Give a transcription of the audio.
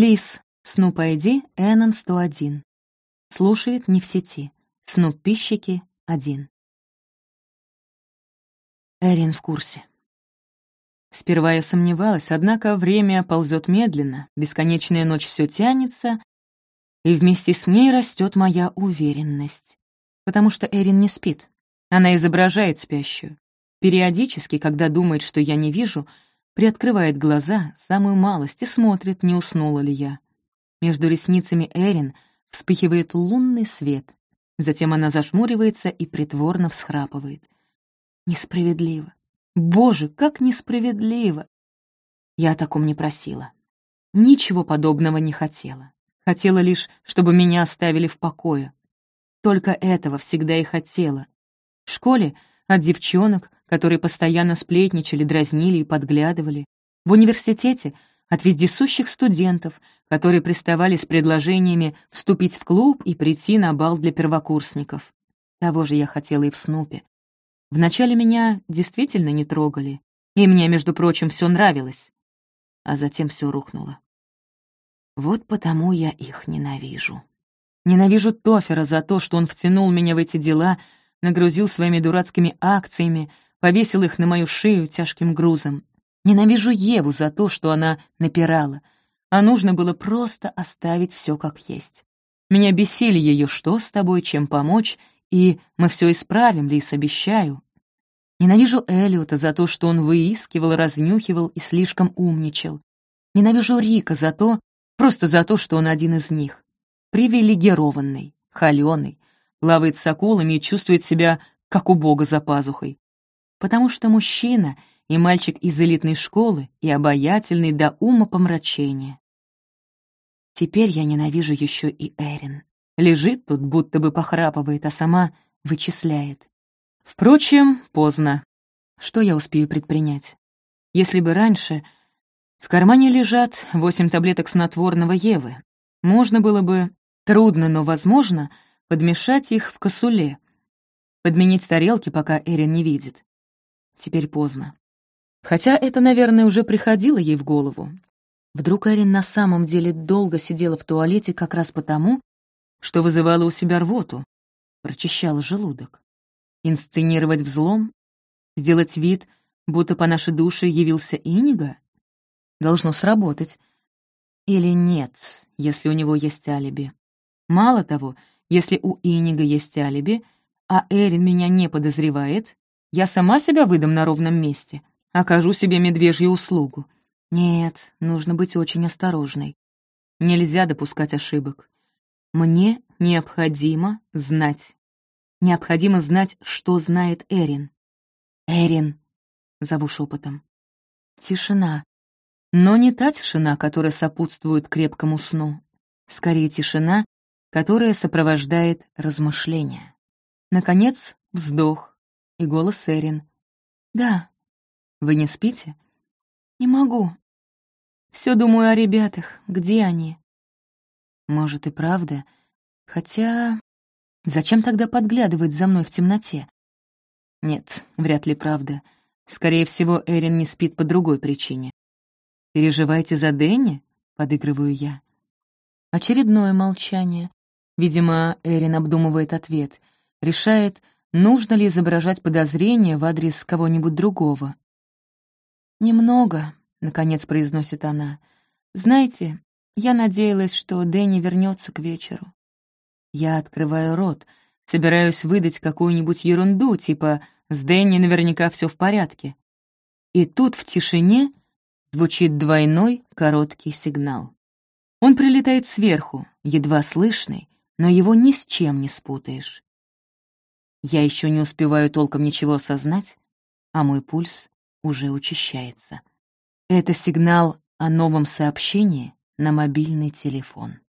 Лис, Снуп ID, Эннон 101. Слушает не в сети. Снуп пищики 1. Эрин в курсе. Сперва я сомневалась, однако время ползет медленно, бесконечная ночь все тянется, и вместе с ней растет моя уверенность. Потому что Эрин не спит. Она изображает спящую. Периодически, когда думает, что я не вижу, приоткрывает глаза, самую малость, и смотрит, не уснула ли я. Между ресницами Эрин вспыхивает лунный свет. Затем она зажмуривается и притворно всхрапывает. Несправедливо. Боже, как несправедливо! Я о таком не просила. Ничего подобного не хотела. Хотела лишь, чтобы меня оставили в покое. Только этого всегда и хотела. В школе от девчонок, которые постоянно сплетничали, дразнили и подглядывали. В университете от вездесущих студентов, которые приставали с предложениями вступить в клуб и прийти на бал для первокурсников. Того же я хотела и в Снупе. Вначале меня действительно не трогали, и мне, между прочим, все нравилось. А затем все рухнуло. Вот потому я их ненавижу. Ненавижу Тофера за то, что он втянул меня в эти дела, нагрузил своими дурацкими акциями, повесил их на мою шею тяжким грузом. Ненавижу Еву за то, что она напирала, а нужно было просто оставить все как есть. Меня бесили ее «что с тобой, чем помочь?» и «мы все исправим, Лис, обещаю». Ненавижу Элиота за то, что он выискивал, разнюхивал и слишком умничал. Ненавижу Рика за то, Просто за то, что он один из них. Привилегированный, холёный, плавает с акулами и чувствует себя, как у бога за пазухой. Потому что мужчина и мальчик из элитной школы и обаятельный до ума помрачения. Теперь я ненавижу еще и Эрин. Лежит тут, будто бы похрапывает, а сама вычисляет. Впрочем, поздно. Что я успею предпринять? Если бы раньше в кармане лежат восемь таблеток снотворного Евы. Можно было бы, трудно, но возможно, подмешать их в косуле, подменить тарелки, пока Эрин не видит. Теперь поздно. Хотя это, наверное, уже приходило ей в голову. Вдруг Эрин на самом деле долго сидела в туалете как раз потому, что вызывала у себя рвоту, прочищала желудок. Инсценировать взлом? Сделать вид, будто по нашей душе явился Инига? должно сработать. Или нет, если у него есть алиби. Мало того, если у Инига есть алиби, а Эрин меня не подозревает, я сама себя выдам на ровном месте, окажу себе медвежью услугу. Нет, нужно быть очень осторожной. Нельзя допускать ошибок. Мне необходимо знать. Необходимо знать, что знает Эрин. «Эрин!» — зову шепотом. Тишина. Но не та тишина, которая сопутствует крепкому сну. Скорее, тишина, которая сопровождает размышления. Наконец, вздох и голос Эрин. «Да». «Вы не спите?» «Не могу. Все думаю о ребятах. Где они?» «Может, и правда. Хотя... Зачем тогда подглядывать за мной в темноте?» «Нет, вряд ли правда. Скорее всего, Эрин не спит по другой причине. «Переживаете за Дэнни?» — подыгрываю я. Очередное молчание. Видимо, Эрин обдумывает ответ. Решает, нужно ли изображать подозрение в адрес кого-нибудь другого. «Немного», — наконец произносит она. «Знаете, я надеялась, что Дэнни вернется к вечеру». Я открываю рот, собираюсь выдать какую-нибудь ерунду, типа «с Дэнни наверняка все в порядке». И тут в тишине Звучит двойной короткий сигнал. Он прилетает сверху, едва слышный, но его ни с чем не спутаешь. Я еще не успеваю толком ничего осознать, а мой пульс уже учащается. Это сигнал о новом сообщении на мобильный телефон.